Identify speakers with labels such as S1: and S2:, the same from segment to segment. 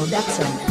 S1: Production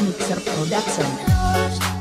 S1: Mixer Production.